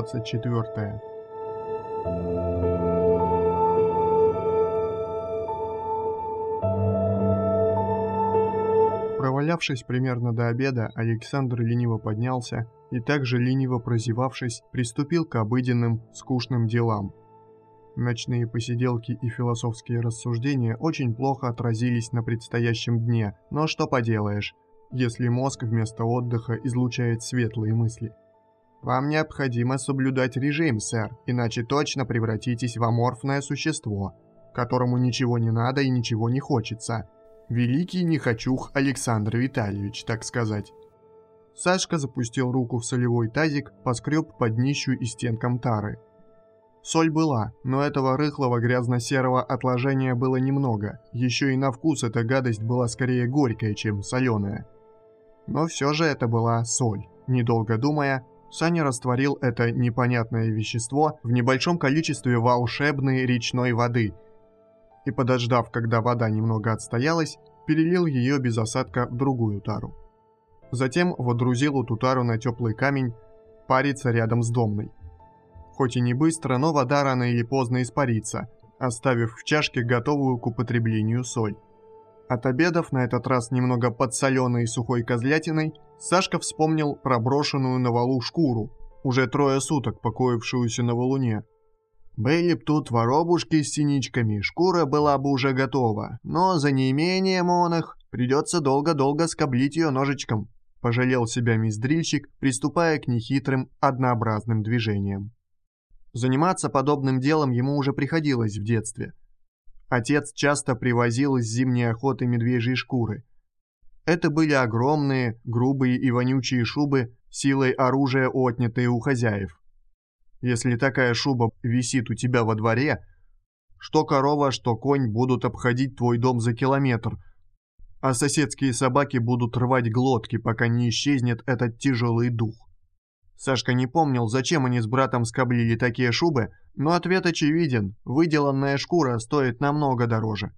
24. Провалявшись примерно до обеда, Александр лениво поднялся и также лениво прозевавшись, приступил к обыденным, скучным делам. Ночные посиделки и философские рассуждения очень плохо отразились на предстоящем дне, но что поделаешь, если мозг вместо отдыха излучает светлые мысли. Вам необходимо соблюдать режим, сэр, иначе точно превратитесь в аморфное существо, которому ничего не надо и ничего не хочется. Великий нехочух Александр Витальевич, так сказать. Сашка запустил руку в солевой тазик, поскреб под днищу и стенкам тары. Соль была, но этого рыхлого грязно-серого отложения было немного, еще и на вкус эта гадость была скорее горькая, чем соленая. Но все же это была соль. Недолго думая, Саня растворил это непонятное вещество в небольшом количестве волшебной речной воды и, подождав, когда вода немного отстоялась, перелил ее без осадка в другую тару. Затем водрузил эту тару на теплый камень, париться рядом с домной. Хоть и не быстро, но вода рано или поздно испарится, оставив в чашке готовую к употреблению соль. От обедов, на этот раз немного подсоленной сухой козлятиной, Сашка вспомнил про брошенную на валу шкуру, уже трое суток покоившуюся на валуне. Были б тут воробушки с синичками, шкура была бы уже готова, но за неимением он их придется долго-долго скоблить ее ножичком, пожалел себя миздрильщик, приступая к нехитрым, однообразным движениям. Заниматься подобным делом ему уже приходилось в детстве – Отец часто привозил из зимней охоты медвежьи шкуры. Это были огромные, грубые и вонючие шубы, силой оружия отнятые у хозяев. Если такая шуба висит у тебя во дворе, что корова, что конь будут обходить твой дом за километр, а соседские собаки будут рвать глотки, пока не исчезнет этот тяжелый дух. Сашка не помнил, зачем они с братом скоблили такие шубы, но ответ очевиден – выделанная шкура стоит намного дороже.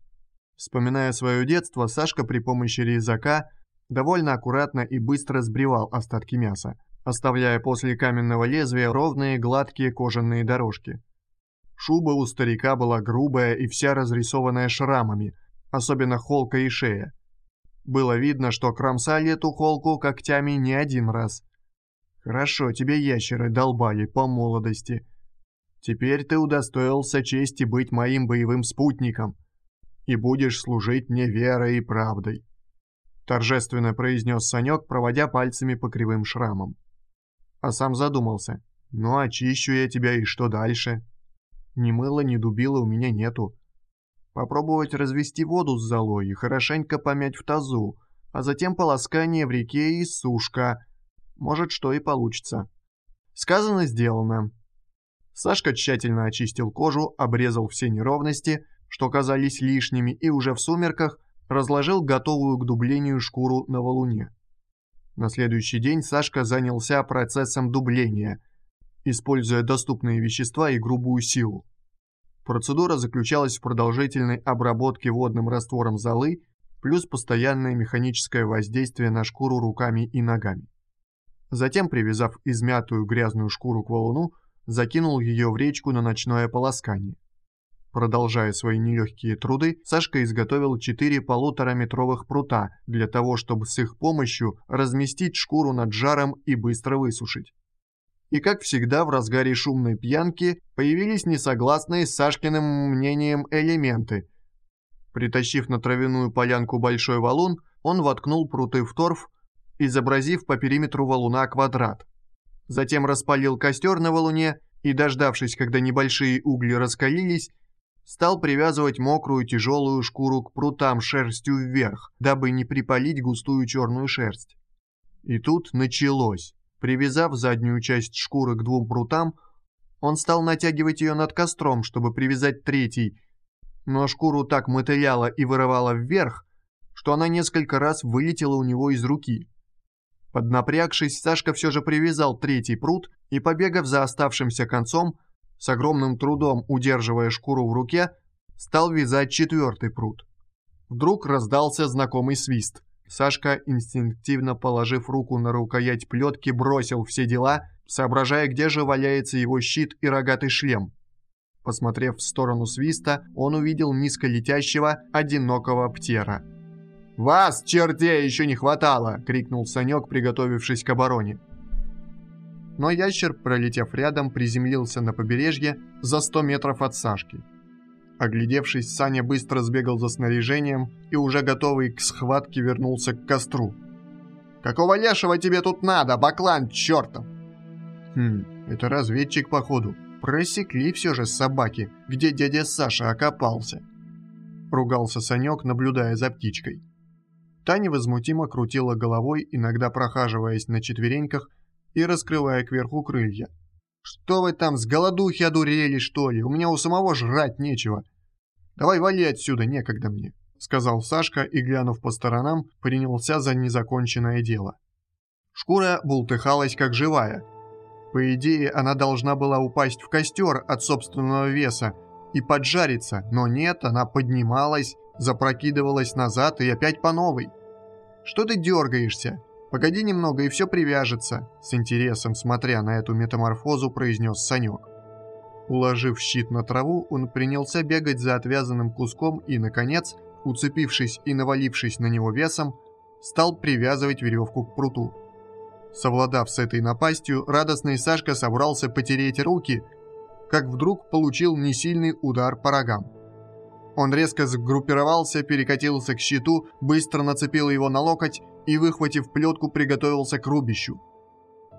Вспоминая свое детство, Сашка при помощи резака довольно аккуратно и быстро сбривал остатки мяса, оставляя после каменного лезвия ровные гладкие кожаные дорожки. Шуба у старика была грубая и вся разрисованная шрамами, особенно холка и шея. Было видно, что кромсали эту холку когтями не один раз – Хорошо, тебе ящеры долбали по молодости. Теперь ты удостоился чести быть моим боевым спутником и будешь служить мне верой и правдой. Торжественно произнес Санек, проводя пальцами по кривым шрамам. А сам задумался. Ну, очищу я тебя, и что дальше? Ни мыла, ни дубила у меня нету. Попробовать развести воду с золой и хорошенько помять в тазу, а затем полоскание в реке и сушка — может, что и получится. Сказано, сделано. Сашка тщательно очистил кожу, обрезал все неровности, что казались лишними, и уже в сумерках разложил готовую к дублению шкуру на валуне. На следующий день Сашка занялся процессом дубления, используя доступные вещества и грубую силу. Процедура заключалась в продолжительной обработке водным раствором золы плюс постоянное механическое воздействие на шкуру руками и ногами. Затем, привязав измятую грязную шкуру к валуну, закинул ее в речку на ночное полоскание. Продолжая свои нелегкие труды, Сашка изготовил четыре полутораметровых прута для того, чтобы с их помощью разместить шкуру над жаром и быстро высушить. И как всегда в разгаре шумной пьянки появились несогласные с Сашкиным мнением элементы. Притащив на травяную полянку большой валун, он воткнул пруты в торф, изобразив по периметру валуна квадрат. Затем распалил костер на валуне и, дождавшись, когда небольшие угли раскалились, стал привязывать мокрую тяжелую шкуру к прутам шерстью вверх, дабы не припалить густую черную шерсть. И тут началось. Привязав заднюю часть шкуры к двум прутам, он стал натягивать ее над костром, чтобы привязать третий, но шкуру так мотыляла и вырывала вверх, что она несколько раз вылетела у него из руки. Поднапрягшись, Сашка все же привязал третий пруд и, побегав за оставшимся концом, с огромным трудом удерживая шкуру в руке, стал вязать четвертый пруд. Вдруг раздался знакомый свист. Сашка, инстинктивно положив руку на рукоять плетки, бросил все дела соображая, где же валяется его щит и рогатый шлем. Посмотрев в сторону свиста, он увидел низко летящего, одинокого птера. «Вас, чертей, еще не хватало!» — крикнул Санек, приготовившись к обороне. Но ящер, пролетев рядом, приземлился на побережье за 100 метров от Сашки. Оглядевшись, Саня быстро сбегал за снаряжением и уже готовый к схватке вернулся к костру. «Какого лешего тебе тут надо, баклан чертов?» «Хм, это разведчик, походу. Просекли все же собаки, где дядя Саша окопался». Ругался Санек, наблюдая за птичкой. Та невозмутимо крутила головой, иногда прохаживаясь на четвереньках и раскрывая кверху крылья. «Что вы там, с голодухи одурели, что ли? У меня у самого жрать нечего. Давай вали отсюда, некогда мне», — сказал Сашка и, глянув по сторонам, принялся за незаконченное дело. Шкура бултыхалась как живая. По идее, она должна была упасть в костер от собственного веса и поджариться, но нет, она поднималась, запрокидывалась назад и опять по новой. «Что ты дергаешься? Погоди немного, и все привяжется», с интересом смотря на эту метаморфозу, произнес Санек. Уложив щит на траву, он принялся бегать за отвязанным куском и, наконец, уцепившись и навалившись на него весом, стал привязывать веревку к пруту. Совладав с этой напастью, радостный Сашка собрался потереть руки, как вдруг получил несильный удар по рогам. Он резко сгруппировался, перекатился к щиту, быстро нацепил его на локоть и, выхватив плетку, приготовился к рубищу.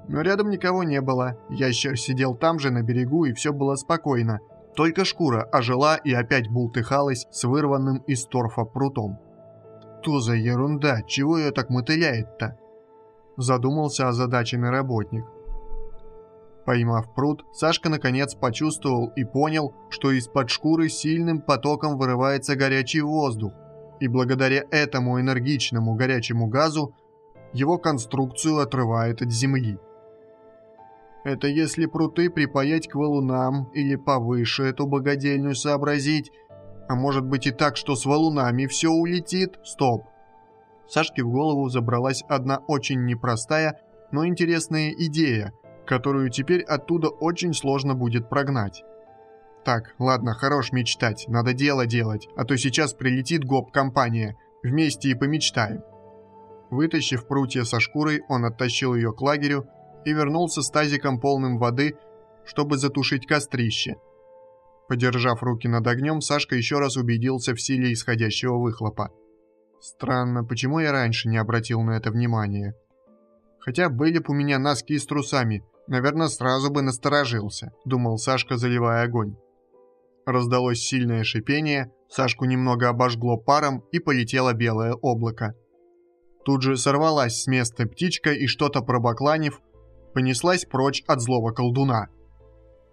Но рядом никого не было. Ящер сидел там же, на берегу, и все было спокойно. Только шкура ожила и опять бултыхалась с вырванным из торфа прутом. «Что за ерунда? Чего ее так мотыляет-то?» Задумался озадаченный работник. Поймав пруд, Сашка наконец почувствовал и понял, что из-под шкуры сильным потоком вырывается горячий воздух, и благодаря этому энергичному горячему газу его конструкцию отрывает от земли. Это если пруты припаять к валунам или повыше эту богадельню сообразить, а может быть и так, что с валунами все улетит? Стоп. Сашке в голову забралась одна очень непростая, но интересная идея – которую теперь оттуда очень сложно будет прогнать. Так, ладно, хорош мечтать, надо дело делать, а то сейчас прилетит гоп-компания, вместе и помечтаем. Вытащив прутья со шкурой, он оттащил ее к лагерю и вернулся с тазиком полным воды, чтобы затушить кострище. Подержав руки над огнем, Сашка еще раз убедился в силе исходящего выхлопа. Странно, почему я раньше не обратил на это внимания? Хотя были бы у меня носки с трусами, Наверное, сразу бы насторожился, думал Сашка, заливая огонь. Раздалось сильное шипение, Сашку немного обожгло паром и полетело белое облако. Тут же сорвалась с места птичка и что-то пробакланив, понеслась прочь от злого колдуна.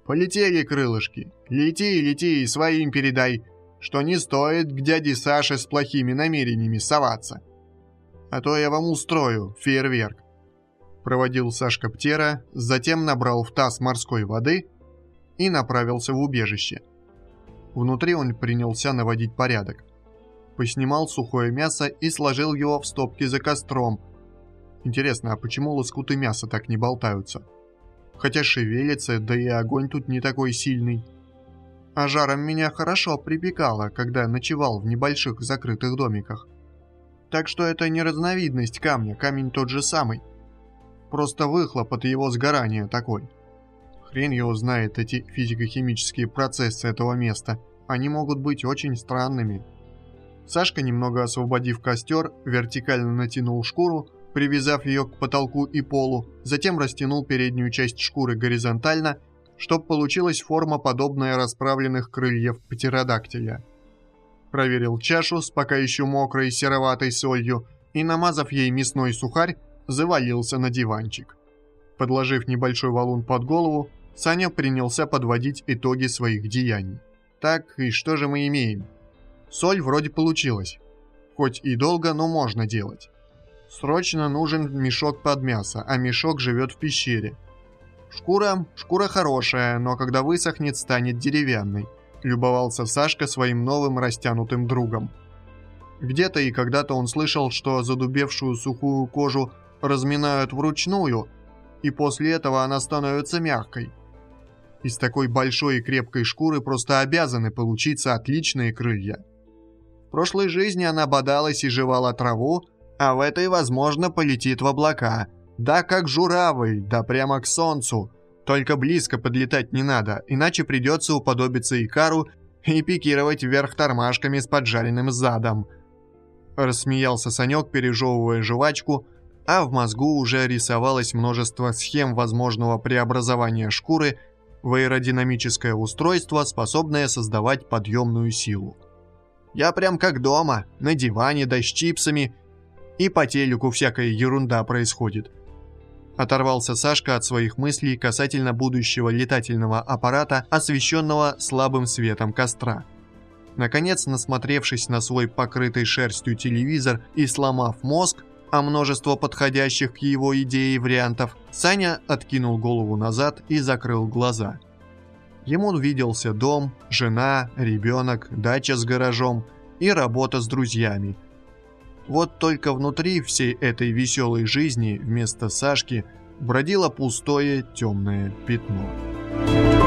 «Полетели крылышки! Лети, лети и своим передай, что не стоит к дяде Саше с плохими намерениями соваться. А то я вам устрою фейерверк проводил Сашка Птера, затем набрал в таз морской воды и направился в убежище. Внутри он принялся наводить порядок. Поснимал сухое мясо и сложил его в стопки за костром. Интересно, а почему лоскуты мяса так не болтаются? Хотя шевелится, да и огонь тут не такой сильный. А жаром меня хорошо припекало, когда ночевал в небольших закрытых домиках. Так что это не разновидность камня, камень тот же самый. Просто выхлоп от его сгорания такой. Хрен его знает эти физико-химические процессы этого места. Они могут быть очень странными. Сашка, немного освободив костер, вертикально натянул шкуру, привязав ее к потолку и полу, затем растянул переднюю часть шкуры горизонтально, чтобы получилась форма, подобная расправленных крыльев птеродактиля. Проверил чашу с пока еще мокрой сероватой солью и, намазав ей мясной сухарь, завалился на диванчик. Подложив небольшой валун под голову, Саня принялся подводить итоги своих деяний. Так, и что же мы имеем? Соль вроде получилась. Хоть и долго, но можно делать. Срочно нужен мешок под мясо, а мешок живет в пещере. Шкура, шкура хорошая, но когда высохнет, станет деревянной. Любовался Сашка своим новым растянутым другом. Где-то и когда-то он слышал, что задубевшую сухую кожу разминают вручную, и после этого она становится мягкой. Из такой большой и крепкой шкуры просто обязаны получиться отличные крылья. В прошлой жизни она бодалась и жевала траву, а в этой, возможно, полетит в облака. Да, как журавль, да прямо к солнцу. Только близко подлетать не надо, иначе придется уподобиться Икару и пикировать вверх тормашками с поджаренным задом. Рассмеялся Санек, пережевывая жвачку, а в мозгу уже рисовалось множество схем возможного преобразования шкуры в аэродинамическое устройство, способное создавать подъемную силу. Я прям как дома, на диване да с чипсами, и по телеку всякая ерунда происходит. Оторвался Сашка от своих мыслей касательно будущего летательного аппарата, освещенного слабым светом костра. Наконец, насмотревшись на свой покрытый шерстью телевизор и сломав мозг, а множество подходящих к его идее вариантов, Саня откинул голову назад и закрыл глаза. Ему виделся дом, жена, ребенок, дача с гаражом и работа с друзьями. Вот только внутри всей этой веселой жизни вместо Сашки бродило пустое темное пятно. thank